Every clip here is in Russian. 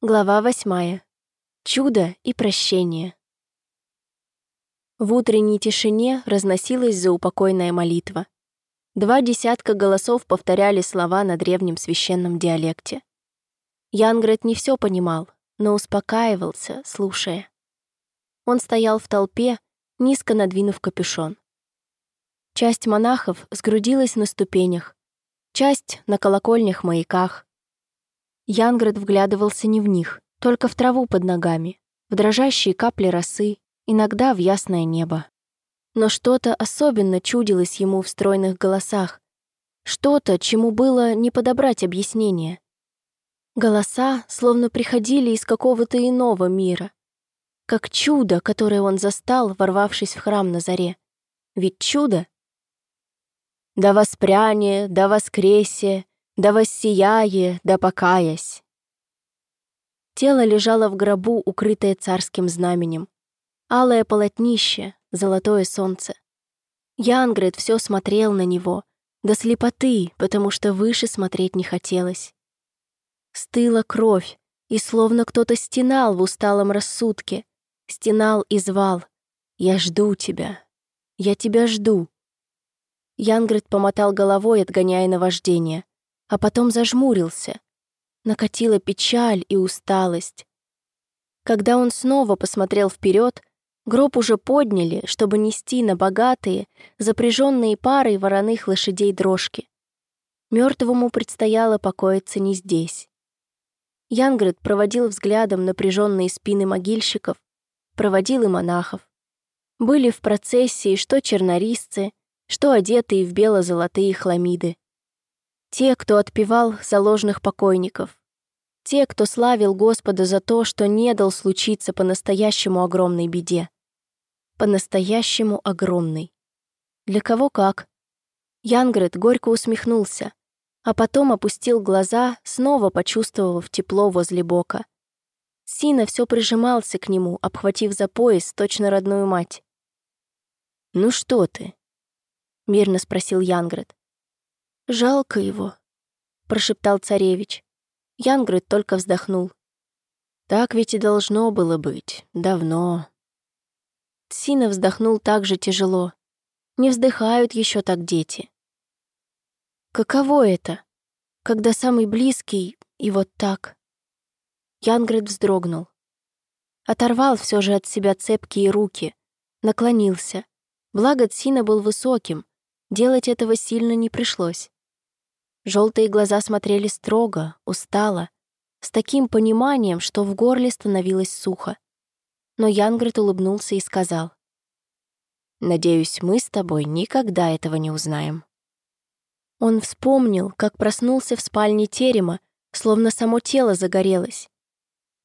Глава восьмая. Чудо и прощение. В утренней тишине разносилась заупокойная молитва. Два десятка голосов повторяли слова на древнем священном диалекте. Янгрет не все понимал, но успокаивался, слушая. Он стоял в толпе, низко надвинув капюшон. Часть монахов сгрудилась на ступенях, часть — на колокольнях-маяках, Янград вглядывался не в них, только в траву под ногами, в дрожащие капли росы, иногда в ясное небо. Но что-то особенно чудилось ему в стройных голосах, что-то, чему было не подобрать объяснение. Голоса словно приходили из какого-то иного мира, как чудо, которое он застал, ворвавшись в храм на заре. Ведь чудо «Да воспряние, да воскресе, да воссияе, да покаясь. Тело лежало в гробу, укрытое царским знаменем. Алое полотнище, золотое солнце. Янгрет все смотрел на него, до слепоты, потому что выше смотреть не хотелось. Стыла кровь, и словно кто-то стенал в усталом рассудке, стенал и звал «Я жду тебя, я тебя жду». Янгрет помотал головой, отгоняя наваждение а потом зажмурился. Накатила печаль и усталость. Когда он снова посмотрел вперед, гроб уже подняли, чтобы нести на богатые, запряженные парой вороных лошадей дрожки. Мертвому предстояло покоиться не здесь. Янгрид проводил взглядом напряженные спины могильщиков, проводил и монахов. Были в процессии что чернорисцы, что одетые в бело-золотые хламиды. Те, кто отпевал заложных покойников. Те, кто славил Господа за то, что не дал случиться по-настоящему огромной беде. По-настоящему огромной. Для кого как. Янгрет горько усмехнулся, а потом опустил глаза, снова почувствовав тепло возле бока. Сина все прижимался к нему, обхватив за пояс точно родную мать. «Ну что ты?» — мирно спросил Янгрет. «Жалко его», — прошептал царевич. Янгрид только вздохнул. «Так ведь и должно было быть. Давно». Тсина вздохнул так же тяжело. Не вздыхают еще так дети. Каково это, когда самый близкий и вот так? Янгрид вздрогнул. Оторвал все же от себя цепкие руки, наклонился. Благо Тсина был высоким, делать этого сильно не пришлось. Желтые глаза смотрели строго, устало, с таким пониманием, что в горле становилось сухо. Но Янгрет улыбнулся и сказал. «Надеюсь, мы с тобой никогда этого не узнаем». Он вспомнил, как проснулся в спальне терема, словно само тело загорелось.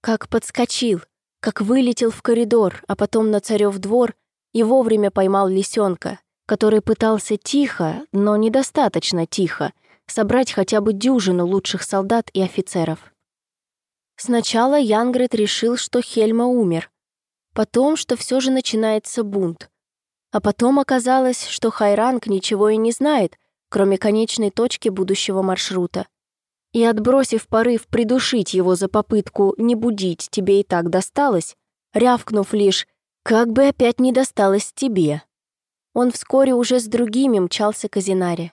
Как подскочил, как вылетел в коридор, а потом на царев двор и вовремя поймал лисенка, который пытался тихо, но недостаточно тихо, собрать хотя бы дюжину лучших солдат и офицеров. Сначала Янгрет решил, что Хельма умер, потом, что все же начинается бунт, а потом оказалось, что Хайранг ничего и не знает, кроме конечной точки будущего маршрута. И отбросив порыв придушить его за попытку «не будить, тебе и так досталось», рявкнув лишь «как бы опять не досталось тебе», он вскоре уже с другими мчался к Азинаре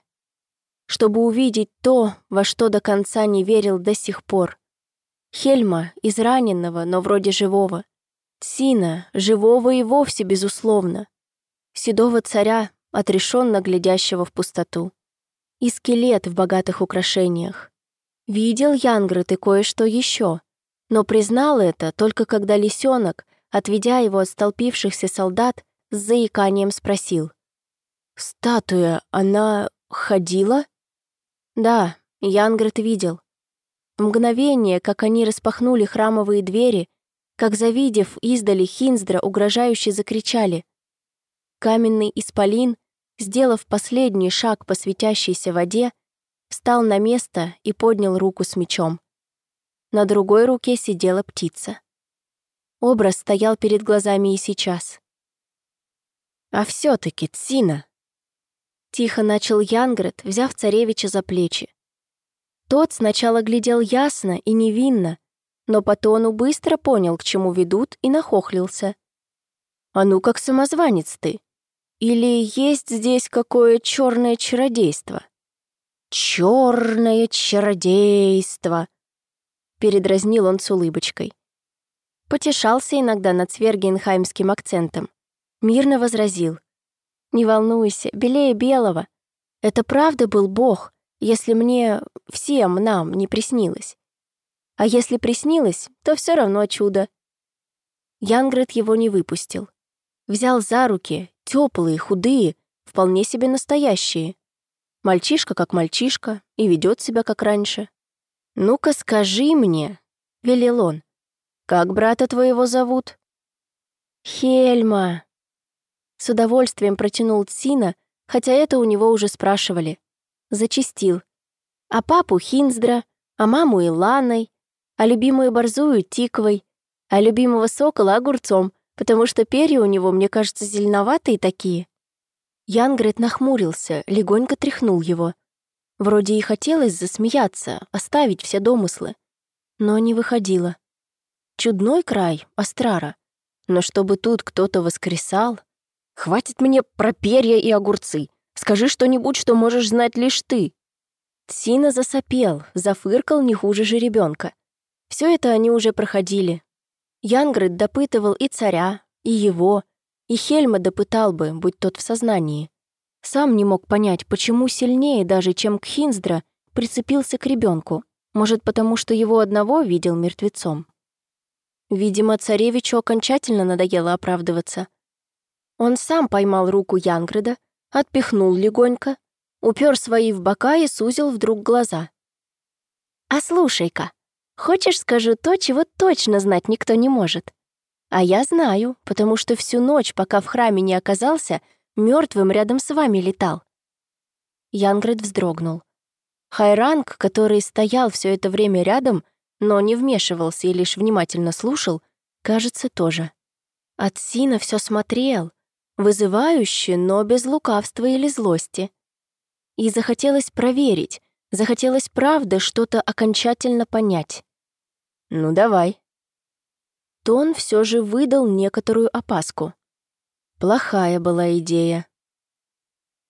чтобы увидеть то, во что до конца не верил до сих пор. Хельма, израненного, но вроде живого. Тсина, живого и вовсе безусловно. Седого царя, отрешенно глядящего в пустоту. И скелет в богатых украшениях. Видел Янгрет и кое-что еще, но признал это только когда лисенок, отведя его от столпившихся солдат, с заиканием спросил. «Статуя, она ходила?» Да, Янгрет видел. В мгновение, как они распахнули храмовые двери, как, завидев издали Хинздра, угрожающе закричали. Каменный исполин, сделав последний шаг по светящейся воде, встал на место и поднял руку с мечом. На другой руке сидела птица. Образ стоял перед глазами и сейчас. «А все таки Цина!» Тихо начал Янгрет, взяв царевича за плечи. Тот сначала глядел ясно и невинно, но по тону быстро понял, к чему ведут, и нахохлился. «А ну как самозванец ты! Или есть здесь какое черное чародейство?» «Черное чародейство!» Передразнил он с улыбочкой. Потешался иногда над свергенхаймским акцентом. Мирно возразил. «Не волнуйся, белее белого. Это правда был Бог, если мне, всем нам, не приснилось. А если приснилось, то все равно чудо». Янгрет его не выпустил. Взял за руки, теплые, худые, вполне себе настоящие. Мальчишка как мальчишка и ведет себя как раньше. «Ну-ка скажи мне», — велел он, — «как брата твоего зовут?» «Хельма», — с удовольствием протянул Тсина, хотя это у него уже спрашивали. Зачистил. «А папу Хинздра, а маму Иланой, а любимую борзую Тиквой, а любимого сокола огурцом, потому что перья у него, мне кажется, зеленоватые такие». Янгрет нахмурился, легонько тряхнул его. Вроде и хотелось засмеяться, оставить все домыслы. Но не выходило. Чудной край, Астрара. Но чтобы тут кто-то воскресал... Хватит мне про перья и огурцы. Скажи что-нибудь, что можешь знать лишь ты. Сина засопел, зафыркал не хуже же ребенка. Все это они уже проходили. Янгрид допытывал и царя, и его, и Хельма допытал бы, будь тот в сознании. Сам не мог понять, почему сильнее даже, чем Кхинздра, прицепился к ребенку. Может, потому что его одного видел мертвецом. Видимо, царевичу окончательно надоело оправдываться. Он сам поймал руку Янграда, отпихнул легонько, упер свои в бока и сузил вдруг глаза. «А слушай-ка, хочешь скажу то, чего точно знать никто не может? А я знаю, потому что всю ночь, пока в храме не оказался, мертвым рядом с вами летал». Янгрид вздрогнул. Хайранг, который стоял все это время рядом, но не вмешивался и лишь внимательно слушал, кажется, тоже. От Сина все смотрел, вызывающе, но без лукавства или злости. И захотелось проверить, захотелось правда что-то окончательно понять. «Ну, давай». Тон все же выдал некоторую опаску. Плохая была идея.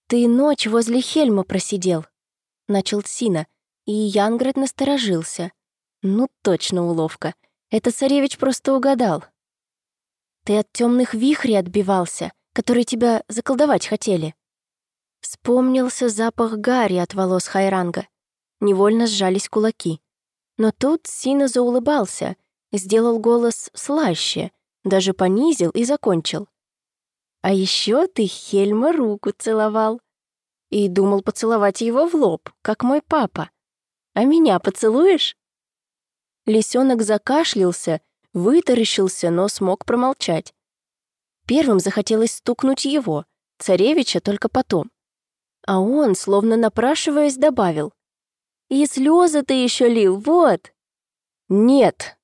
«Ты ночь возле Хельма просидел», — начал Сина, и Янград насторожился. «Ну, точно уловка. Это царевич просто угадал. Ты от темных вихрей отбивался, которые тебя заколдовать хотели». Вспомнился запах гари от волос Хайранга. Невольно сжались кулаки. Но тут Сина заулыбался, сделал голос слаще, даже понизил и закончил. А еще ты Хельма руку целовал. И думал поцеловать его в лоб, как мой папа. А меня поцелуешь?» Лисенок закашлялся, вытаращился, но смог промолчать. Первым захотелось стукнуть его, царевича только потом. А он, словно напрашиваясь, добавил. «И слезы ты еще лил, вот!» «Нет!»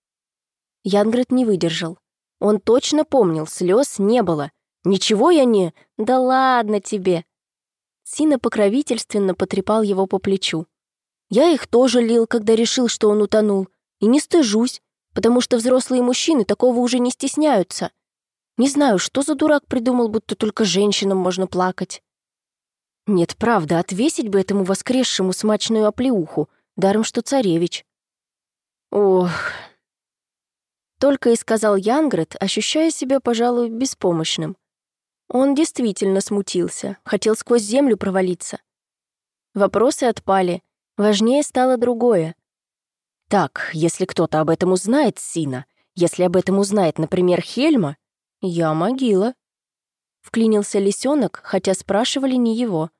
Янгрет не выдержал. Он точно помнил, слез не было, «Ничего я не...» «Да ладно тебе!» Сина покровительственно потрепал его по плечу. «Я их тоже лил, когда решил, что он утонул. И не стыжусь, потому что взрослые мужчины такого уже не стесняются. Не знаю, что за дурак придумал, будто только женщинам можно плакать». Нет, правда, отвесить бы этому воскресшему смачную оплеуху, даром что царевич. Ох... Только и сказал Янгрет, ощущая себя, пожалуй, беспомощным. Он действительно смутился, хотел сквозь землю провалиться. Вопросы отпали, важнее стало другое. «Так, если кто-то об этом узнает, Сина, если об этом узнает, например, Хельма, я могила». Вклинился лисенок, хотя спрашивали не его.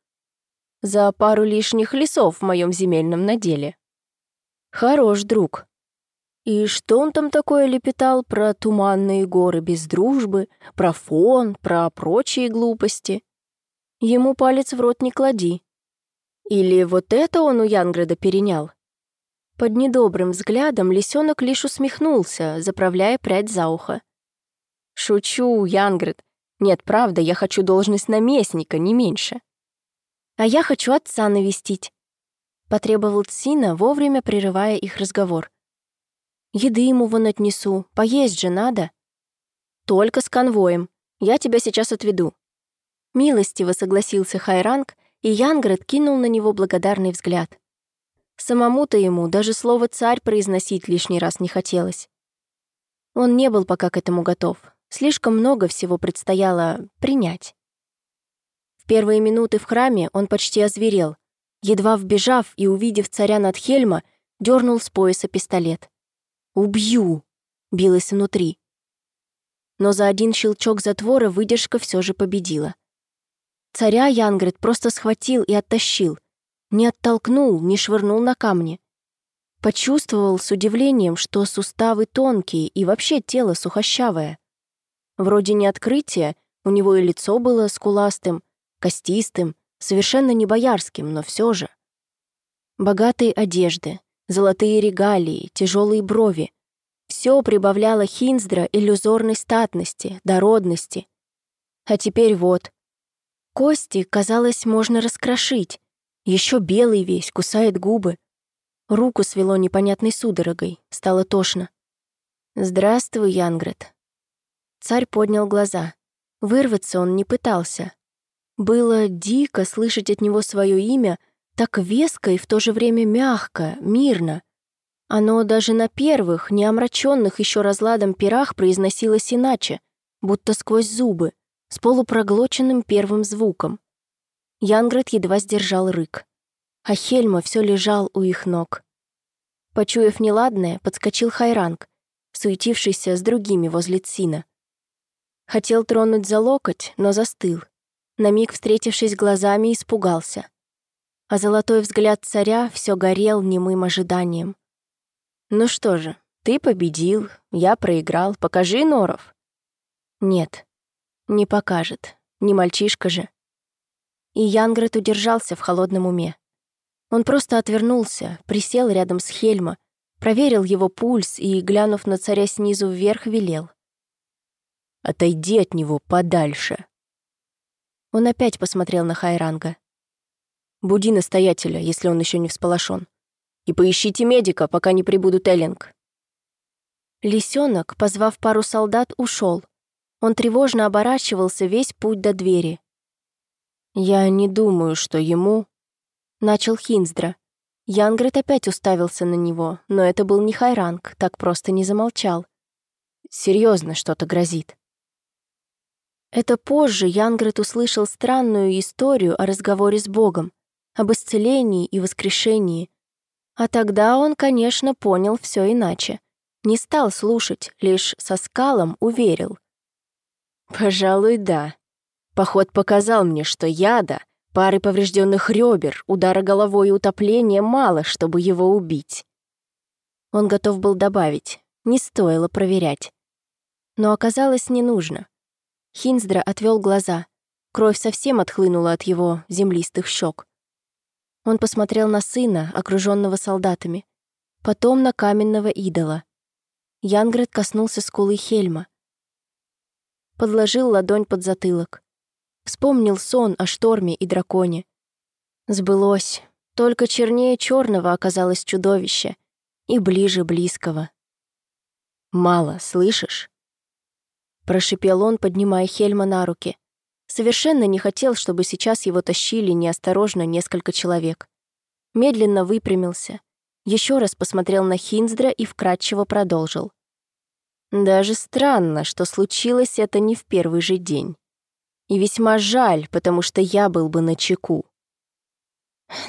«За пару лишних лесов в моем земельном наделе». «Хорош, друг», и что он там такое лепетал про туманные горы без дружбы, про фон, про прочие глупости? Ему палец в рот не клади. Или вот это он у Янграда перенял? Под недобрым взглядом лисенок лишь усмехнулся, заправляя прядь за ухо. «Шучу, Янград. Нет, правда, я хочу должность наместника, не меньше». «А я хочу отца навестить», — потребовал Цина, вовремя прерывая их разговор. Еды ему вон отнесу, поесть же надо. Только с конвоем. Я тебя сейчас отведу. Милостиво согласился Хайранг, и Янград кинул на него благодарный взгляд. Самому-то ему даже слово «царь» произносить лишний раз не хотелось. Он не был пока к этому готов. Слишком много всего предстояло принять. В первые минуты в храме он почти озверел. Едва вбежав и увидев царя над Хельма, дернул с пояса пистолет. «Убью!» — билось внутри. Но за один щелчок затвора выдержка все же победила. Царя Янгрид просто схватил и оттащил. Не оттолкнул, не швырнул на камни. Почувствовал с удивлением, что суставы тонкие и вообще тело сухощавое. Вроде не открытие, у него и лицо было скуластым, костистым, совершенно не боярским, но все же. Богатые одежды, золотые регалии, тяжелые брови. Все прибавляло Хинздра иллюзорной статности, дородности. А теперь вот. Кости, казалось, можно раскрошить. Еще белый весь, кусает губы. Руку свело непонятной судорогой, стало тошно. «Здравствуй, Янгрет». Царь поднял глаза. Вырваться он не пытался. Было дико слышать от него свое имя, так веско и в то же время мягко, мирно. Оно даже на первых, не омраченных еще разладом пирах произносилось иначе, будто сквозь зубы, с полупроглоченным первым звуком. Янград едва сдержал рык. А Хельма все лежал у их ног. Почуяв неладное, подскочил Хайранг, суетившийся с другими возле Цина. Хотел тронуть за локоть, но застыл. На миг встретившись глазами, испугался а золотой взгляд царя все горел немым ожиданием. «Ну что же, ты победил, я проиграл, покажи Норов». «Нет, не покажет, не мальчишка же». И Янгрет удержался в холодном уме. Он просто отвернулся, присел рядом с Хельма, проверил его пульс и, глянув на царя снизу вверх, велел. «Отойди от него подальше». Он опять посмотрел на Хайранга. Буди настоятеля, если он еще не всполошен. И поищите медика, пока не прибудут Эллинг. Лисенок, позвав пару солдат, ушел. Он тревожно оборачивался весь путь до двери. «Я не думаю, что ему...» Начал Хинздра. Янгрет опять уставился на него, но это был не Хайранг, так просто не замолчал. Серьезно что-то грозит. Это позже Янгрет услышал странную историю о разговоре с Богом об исцелении и воскрешении. А тогда он, конечно, понял все иначе. Не стал слушать, лишь со скалом уверил. «Пожалуй, да. Поход показал мне, что яда, пары поврежденных ребер, удара головой и утопления мало, чтобы его убить». Он готов был добавить, не стоило проверять. Но оказалось, не нужно. Хинздра отвел глаза. Кровь совсем отхлынула от его землистых щек. Он посмотрел на сына, окруженного солдатами, потом на каменного идола. Янгрет коснулся скулы Хельма. Подложил ладонь под затылок. Вспомнил сон о шторме и драконе. Сбылось. Только чернее черного оказалось чудовище. И ближе близкого. «Мало, слышишь?» Прошипел он, поднимая Хельма на руки. Совершенно не хотел, чтобы сейчас его тащили неосторожно несколько человек. Медленно выпрямился, еще раз посмотрел на Хинздра и вкратчиво продолжил. Даже странно, что случилось это не в первый же день. И весьма жаль, потому что я был бы на чеку.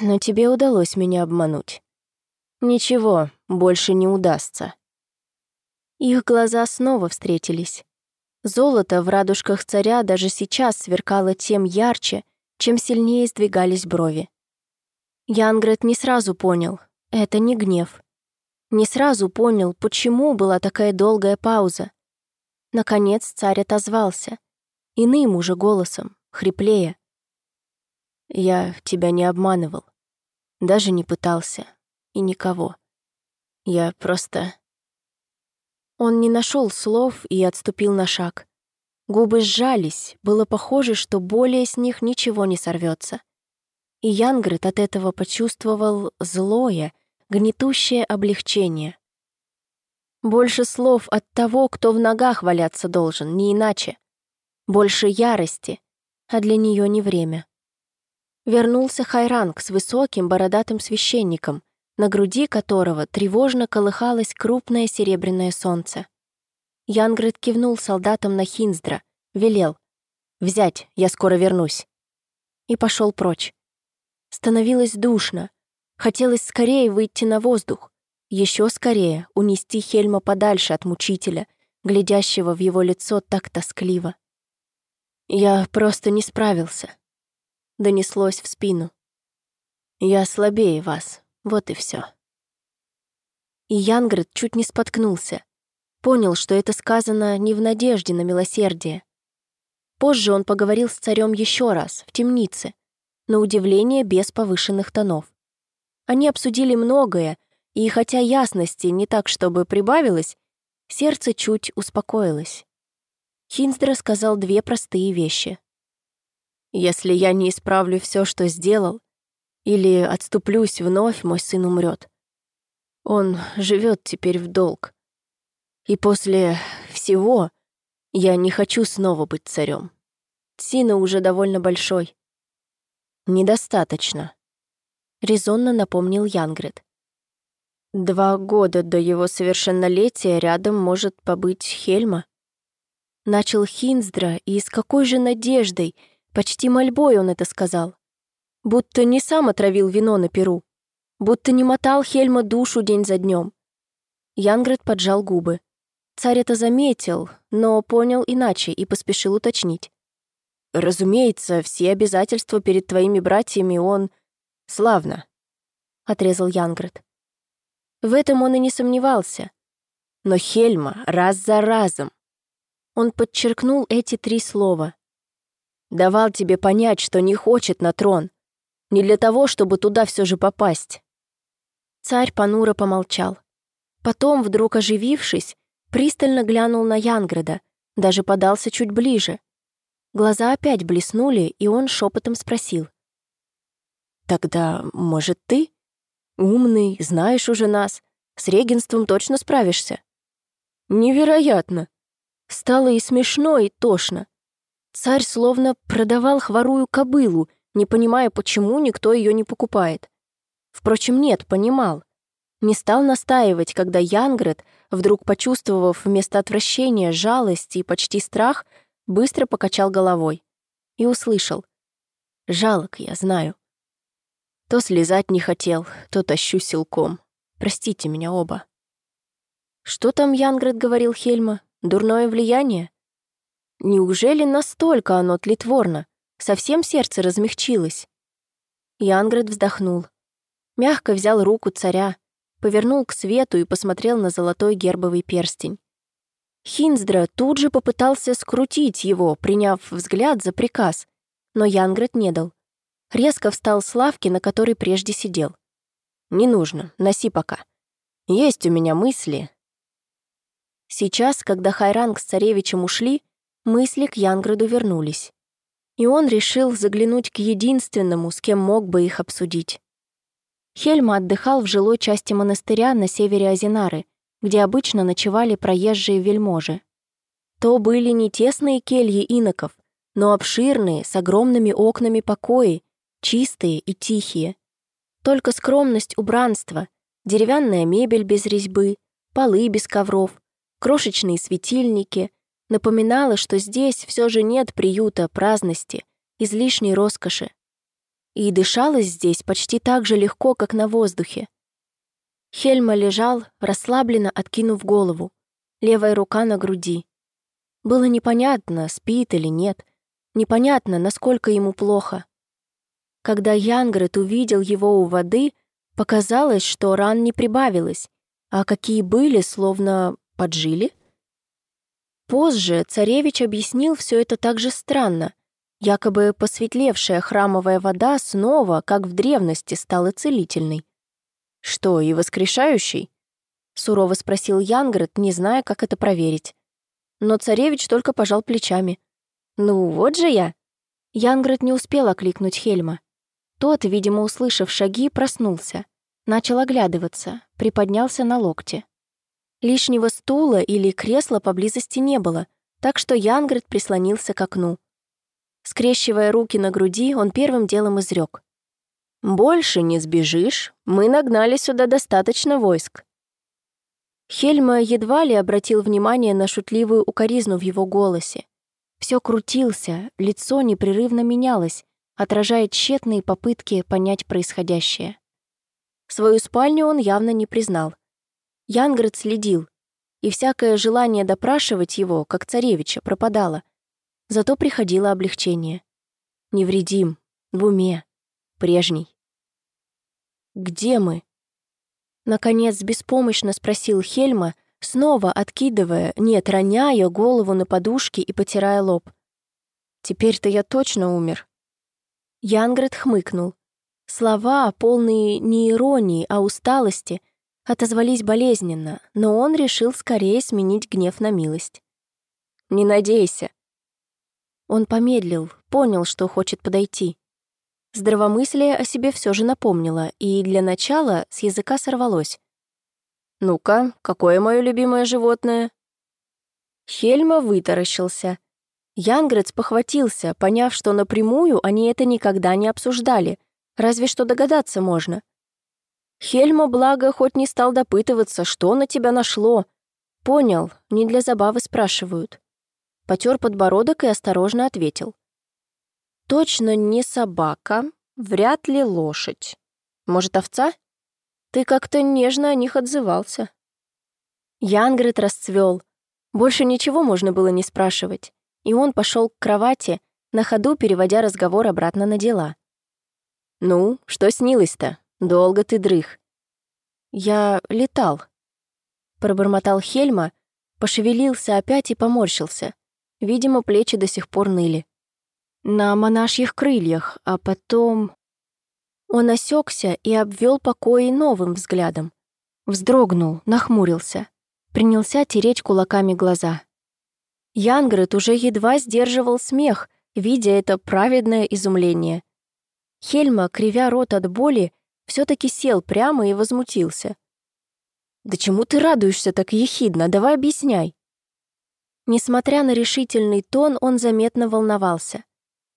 Но тебе удалось меня обмануть. Ничего, больше не удастся. Их глаза снова встретились. Золото в радужках царя даже сейчас сверкало тем ярче, чем сильнее сдвигались брови. Янгрет не сразу понял, это не гнев. Не сразу понял, почему была такая долгая пауза. Наконец царь отозвался. Иным уже голосом, хриплее. «Я тебя не обманывал. Даже не пытался. И никого. Я просто...» Он не нашел слов и отступил на шаг. Губы сжались, было похоже, что более с них ничего не сорвется. И Янгрет от этого почувствовал злое, гнетущее облегчение. Больше слов от того, кто в ногах валяться должен, не иначе. Больше ярости, а для нее не время. Вернулся Хайранг с высоким бородатым священником, на груди которого тревожно колыхалось крупное серебряное солнце. Янгрид кивнул солдатам на Хинздра, велел «Взять, я скоро вернусь». И пошел прочь. Становилось душно. Хотелось скорее выйти на воздух. Еще скорее унести Хельма подальше от мучителя, глядящего в его лицо так тоскливо. «Я просто не справился», — донеслось в спину. «Я слабее вас, вот и все. И Янгрид чуть не споткнулся. Понял, что это сказано не в надежде на милосердие. Позже он поговорил с царем еще раз, в темнице, на удивление без повышенных тонов. Они обсудили многое, и хотя ясности не так, чтобы прибавилось, сердце чуть успокоилось. Хинздра сказал две простые вещи. «Если я не исправлю все, что сделал, или отступлюсь вновь, мой сын умрет. Он живет теперь в долг. И после всего я не хочу снова быть царем. Сина уже довольно большой. Недостаточно, резонно напомнил Янгрид. Два года до его совершеннолетия рядом может побыть Хельма. Начал Хинздра, и с какой же надеждой, почти мольбой он это сказал. Будто не сам отравил вино на перу. Будто не мотал Хельма душу день за днем. Янград поджал губы. Царь это заметил, но понял иначе и поспешил уточнить. «Разумеется, все обязательства перед твоими братьями он... славно», — отрезал Янград. В этом он и не сомневался. Но Хельма раз за разом. Он подчеркнул эти три слова. «Давал тебе понять, что не хочет на трон, не для того, чтобы туда все же попасть. Царь понуро помолчал. Потом, вдруг оживившись, пристально глянул на Янграда, даже подался чуть ближе. Глаза опять блеснули, и он шепотом спросил. «Тогда, может, ты? Умный, знаешь уже нас. С регенством точно справишься?» «Невероятно!» Стало и смешно, и тошно. Царь словно продавал хворую кобылу, не понимая, почему никто ее не покупает. Впрочем, нет, понимал. Не стал настаивать, когда Янгрет, вдруг почувствовав вместо отвращения жалость и почти страх, быстро покачал головой и услышал. «Жалок, я знаю. То слезать не хотел, то тащу силком. Простите меня оба». «Что там Янгрет говорил Хельма? Дурное влияние?» Неужели настолько оно тлетворно? Совсем сердце размягчилось. Янград вздохнул. Мягко взял руку царя, повернул к свету и посмотрел на золотой гербовый перстень. Хинздра тут же попытался скрутить его, приняв взгляд за приказ, но Янград не дал. Резко встал с лавки, на которой прежде сидел. «Не нужно, носи пока. Есть у меня мысли». Сейчас, когда Хайранг с царевичем ушли, мысли к Янграду вернулись и он решил заглянуть к единственному, с кем мог бы их обсудить. Хельма отдыхал в жилой части монастыря на севере Азинары, где обычно ночевали проезжие вельможи. То были не тесные кельи иноков, но обширные, с огромными окнами покои, чистые и тихие. Только скромность убранства, деревянная мебель без резьбы, полы без ковров, крошечные светильники, напоминала, что здесь все же нет приюта, праздности, излишней роскоши. И дышалось здесь почти так же легко, как на воздухе. Хельма лежал, расслабленно откинув голову, левая рука на груди. Было непонятно, спит или нет, непонятно, насколько ему плохо. Когда Янгрет увидел его у воды, показалось, что ран не прибавилось, а какие были, словно поджили. Позже царевич объяснил все это так же странно. Якобы посветлевшая храмовая вода снова, как в древности, стала целительной. «Что, и воскрешающий?» — сурово спросил Янгрет, не зная, как это проверить. Но царевич только пожал плечами. «Ну, вот же я!» Янгрет не успел окликнуть Хельма. Тот, видимо, услышав шаги, проснулся. Начал оглядываться, приподнялся на локте. Лишнего стула или кресла поблизости не было, так что Янгрид прислонился к окну. Скрещивая руки на груди, он первым делом изрек. «Больше не сбежишь, мы нагнали сюда достаточно войск». Хельма едва ли обратил внимание на шутливую укоризну в его голосе. Все крутился, лицо непрерывно менялось, отражая тщетные попытки понять происходящее. Свою спальню он явно не признал. Янград следил, и всякое желание допрашивать его, как царевича, пропадало. Зато приходило облегчение. Невредим, в уме, прежний. «Где мы?» Наконец беспомощно спросил Хельма, снова откидывая, нет, роняя голову на подушке и потирая лоб. «Теперь-то я точно умер». Янград хмыкнул. Слова, полные не иронии, а усталости, отозвались болезненно, но он решил скорее сменить гнев на милость. «Не надейся». Он помедлил, понял, что хочет подойти. Здравомыслие о себе все же напомнило, и для начала с языка сорвалось. «Ну-ка, какое мое любимое животное?» Хельма вытаращился. Янгрец похватился, поняв, что напрямую они это никогда не обсуждали, разве что догадаться можно. Хельма, благо, хоть не стал допытываться, что на тебя нашло. Понял, не для забавы спрашивают. Потер подбородок и осторожно ответил. Точно не собака, вряд ли лошадь. Может, овца? Ты как-то нежно о них отзывался. Янгрид расцвел. Больше ничего можно было не спрашивать. И он пошел к кровати, на ходу переводя разговор обратно на дела. «Ну, что снилось-то? Долго ты дрых?» «Я летал», — пробормотал Хельма, пошевелился опять и поморщился. Видимо, плечи до сих пор ныли. На монашьих крыльях, а потом... Он осекся и обвел покои новым взглядом. Вздрогнул, нахмурился. Принялся тереть кулаками глаза. Янгрет уже едва сдерживал смех, видя это праведное изумление. Хельма, кривя рот от боли, все таки сел прямо и возмутился. «Да чему ты радуешься так ехидно? Давай объясняй». Несмотря на решительный тон, он заметно волновался.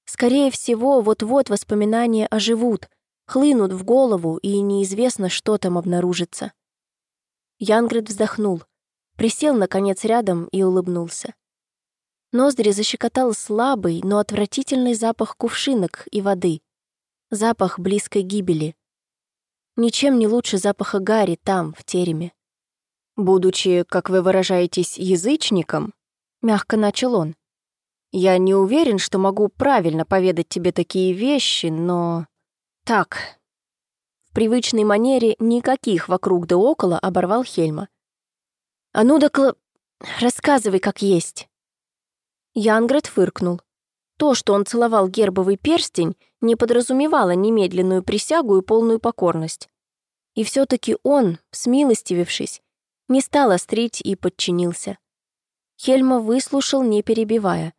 Скорее всего, вот-вот воспоминания оживут, хлынут в голову, и неизвестно, что там обнаружится. Янгрид вздохнул, присел, наконец, рядом и улыбнулся. Ноздри защекотал слабый, но отвратительный запах кувшинок и воды запах близкой гибели. Ничем не лучше запаха гари там, в тереме. «Будучи, как вы выражаетесь, язычником», — мягко начал он, «я не уверен, что могу правильно поведать тебе такие вещи, но...» «Так...» В привычной манере никаких вокруг да около оборвал Хельма. «А ну да кла... рассказывай, как есть». Янгрет фыркнул. То, что он целовал гербовый перстень, не подразумевало немедленную присягу и полную покорность. И все таки он, смилостивившись, не стал острить и подчинился. Хельма выслушал, не перебивая,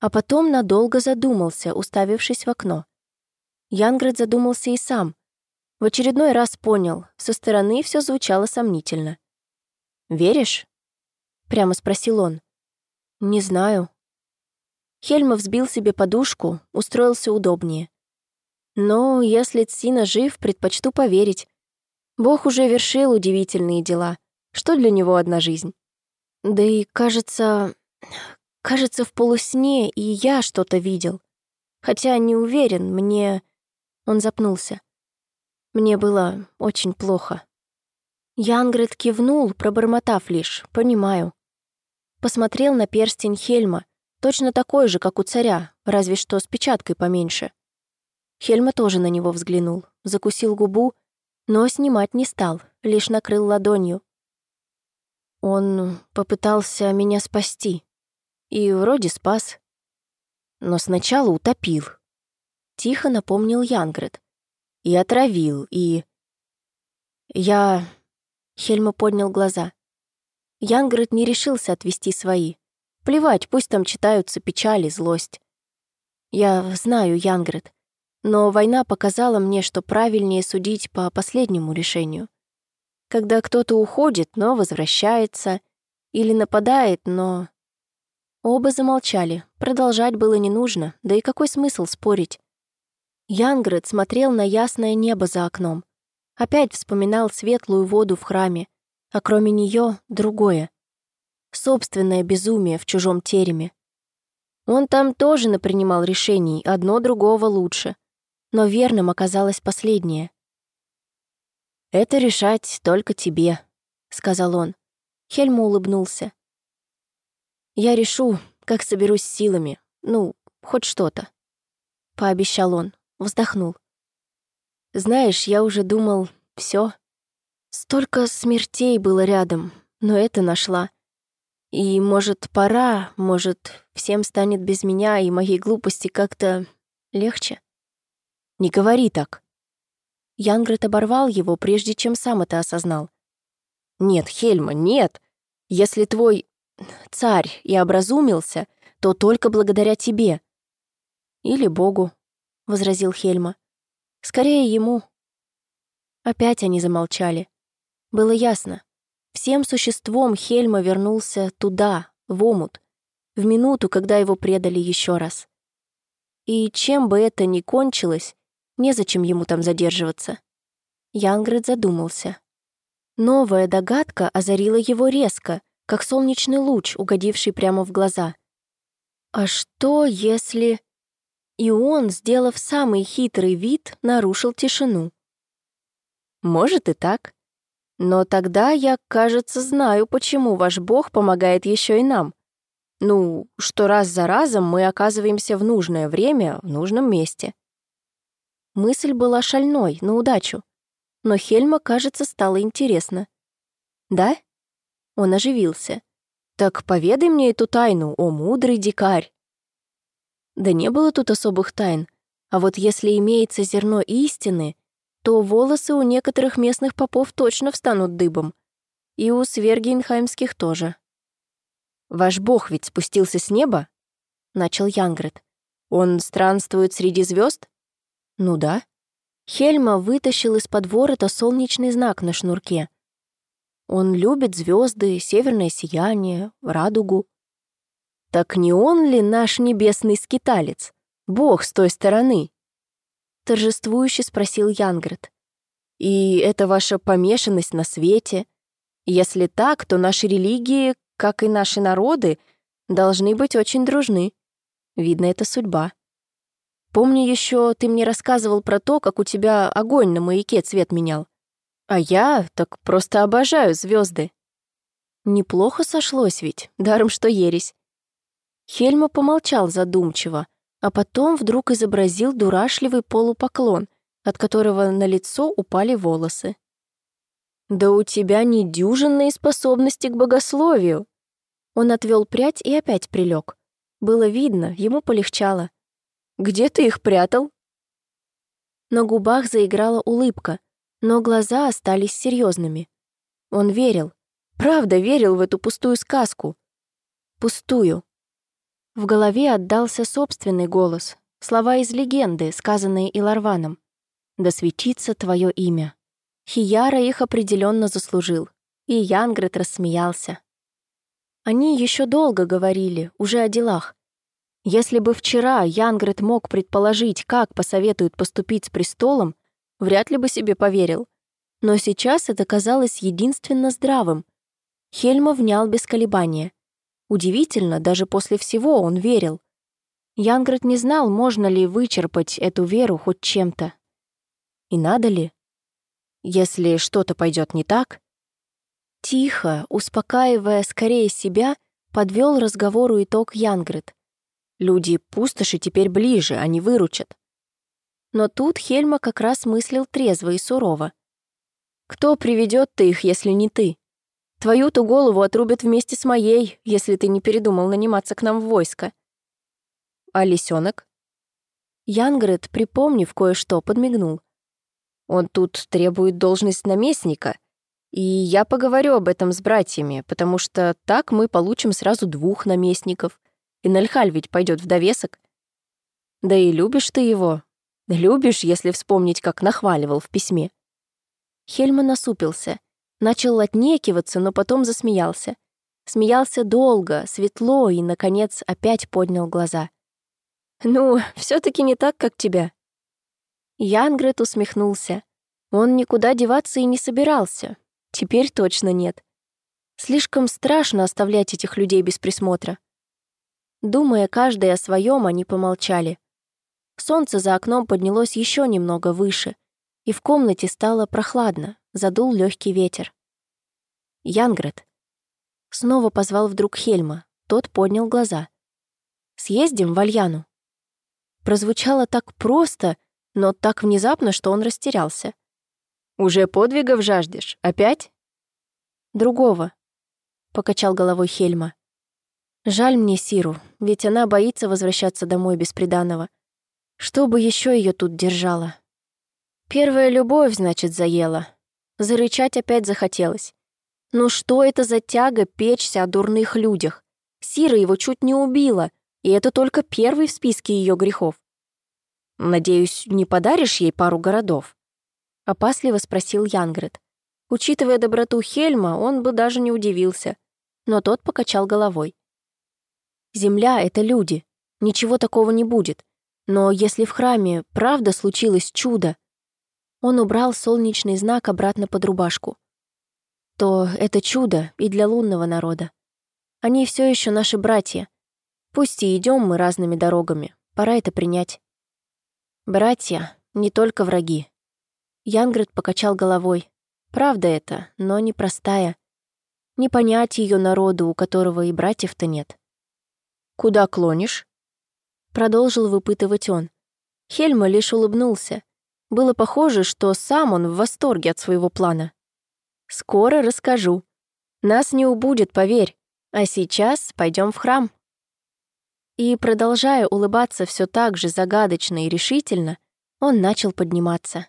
а потом надолго задумался, уставившись в окно. Янград задумался и сам. В очередной раз понял, со стороны все звучало сомнительно. «Веришь?» — прямо спросил он. «Не знаю», Хельма взбил себе подушку, устроился удобнее. Но если Цина жив, предпочту поверить. Бог уже вершил удивительные дела. Что для него одна жизнь? Да и, кажется... Кажется, в полусне и я что-то видел. Хотя не уверен, мне... Он запнулся. Мне было очень плохо. Янгрет кивнул, пробормотав лишь «понимаю». Посмотрел на перстень Хельма, Точно такой же, как у царя, разве что с печаткой поменьше. Хельма тоже на него взглянул, закусил губу, но снимать не стал, лишь накрыл ладонью. Он попытался меня спасти. И вроде спас. Но сначала утопил. Тихо напомнил Янгрет. И отравил, и... Я... Хельма поднял глаза. Янгрет не решился отвести свои. Плевать, пусть там читаются печали, злость. Я знаю, Янгрет, но война показала мне, что правильнее судить по последнему решению. Когда кто-то уходит, но возвращается, или нападает, но... Оба замолчали, продолжать было не нужно, да и какой смысл спорить? Янград смотрел на ясное небо за окном. Опять вспоминал светлую воду в храме, а кроме нее другое. Собственное безумие в чужом тереме. Он там тоже напринимал решений, одно другого лучше. Но верным оказалось последнее. «Это решать только тебе», — сказал он. Хельма улыбнулся. «Я решу, как соберусь силами. Ну, хоть что-то», — пообещал он, вздохнул. «Знаешь, я уже думал, все. Столько смертей было рядом, но это нашла. И, может, пора, может, всем станет без меня и моей глупости как-то легче? Не говори так. Янгрет оборвал его, прежде чем сам это осознал. Нет, Хельма, нет. Если твой царь и образумился, то только благодаря тебе. Или Богу, — возразил Хельма. Скорее ему. Опять они замолчали. Было ясно. Всем существом Хельма вернулся туда, в омут, в минуту, когда его предали еще раз. И чем бы это ни кончилось, незачем ему там задерживаться. Янгрид задумался. Новая догадка озарила его резко, как солнечный луч, угодивший прямо в глаза. А что, если... И он, сделав самый хитрый вид, нарушил тишину. Может и так. Но тогда я, кажется, знаю, почему ваш бог помогает еще и нам. Ну, что раз за разом мы оказываемся в нужное время, в нужном месте. Мысль была шальной, на удачу. Но Хельма, кажется, стало интересно. «Да?» Он оживился. «Так поведай мне эту тайну, о мудрый дикарь!» Да не было тут особых тайн, а вот если имеется зерно истины, то волосы у некоторых местных попов точно встанут дыбом. И у свергенхаймских тоже. «Ваш бог ведь спустился с неба?» — начал Янгрет. «Он странствует среди звезд? «Ну да». Хельма вытащил из-под ворота солнечный знак на шнурке. Он любит звезды, северное сияние, радугу. Так не он ли наш небесный скиталец? Бог с той стороны? торжествующе спросил Янгрет. «И это ваша помешанность на свете? Если так, то наши религии, как и наши народы, должны быть очень дружны. Видно, это судьба. Помню еще, ты мне рассказывал про то, как у тебя огонь на маяке цвет менял. А я так просто обожаю звезды. Неплохо сошлось ведь, даром что ересь. Хельма помолчал задумчиво, а потом вдруг изобразил дурашливый полупоклон, от которого на лицо упали волосы. «Да у тебя недюжинные способности к богословию!» Он отвел прядь и опять прилег. Было видно, ему полегчало. «Где ты их прятал?» На губах заиграла улыбка, но глаза остались серьезными. Он верил, правда верил в эту пустую сказку. Пустую, в голове отдался собственный голос, слова из легенды, сказанные Иларваном. «Да светится твое имя». Хияра их определенно заслужил, и Янгрет рассмеялся. Они еще долго говорили, уже о делах. Если бы вчера Янгрет мог предположить, как посоветуют поступить с престолом, вряд ли бы себе поверил. Но сейчас это казалось единственно здравым. Хельма внял без колебания — Удивительно, даже после всего он верил. Янград не знал, можно ли вычерпать эту веру хоть чем-то. И надо ли? Если что-то пойдет не так? Тихо, успокаивая скорее себя, подвел разговору итог Янград. Люди пустоши теперь ближе, они выручат. Но тут Хельма как раз мыслил трезво и сурово. «Кто приведет-то их, если не ты?» Твою-то голову отрубят вместе с моей, если ты не передумал наниматься к нам в войско. А лисенок? Янгрет, припомнив кое-что, подмигнул. Он тут требует должность наместника, и я поговорю об этом с братьями, потому что так мы получим сразу двух наместников. И Нальхаль ведь пойдет в довесок. Да и любишь ты его. Любишь, если вспомнить, как нахваливал в письме. Хельма насупился — Начал отнекиваться, но потом засмеялся. Смеялся долго, светло и, наконец, опять поднял глаза. «Ну, все таки не так, как тебя». Янгрет усмехнулся. Он никуда деваться и не собирался. Теперь точно нет. Слишком страшно оставлять этих людей без присмотра. Думая каждый о своем, они помолчали. Солнце за окном поднялось еще немного выше, и в комнате стало прохладно, задул легкий ветер. Янгрет. Снова позвал вдруг Хельма. Тот поднял глаза. «Съездим в Альяну?» Прозвучало так просто, но так внезапно, что он растерялся. «Уже подвигов жаждешь? Опять?» «Другого», — покачал головой Хельма. «Жаль мне Сиру, ведь она боится возвращаться домой без приданого. Что бы еще ее тут держало?» Первая любовь, значит, заела. Зарычать опять захотелось. Ну что это за тяга печься о дурных людях? Сира его чуть не убила, и это только первый в списке ее грехов. «Надеюсь, не подаришь ей пару городов?» — опасливо спросил Янгрет. Учитывая доброту Хельма, он бы даже не удивился, но тот покачал головой. «Земля — это люди, ничего такого не будет. Но если в храме правда случилось чудо, он убрал солнечный знак обратно под рубашку. То это чудо и для лунного народа. Они все еще наши братья. Пусть и идем мы разными дорогами, пора это принять. Братья, не только враги. Янгрид покачал головой. Правда это, но непростая. Не понять ее народу, у которого и братьев-то нет. «Куда клонишь?» Продолжил выпытывать он. Хельма лишь улыбнулся, было похоже, что сам он в восторге от своего плана. «Скоро расскажу. Нас не убудет, поверь. А сейчас пойдем в храм». И, продолжая улыбаться все так же загадочно и решительно, он начал подниматься.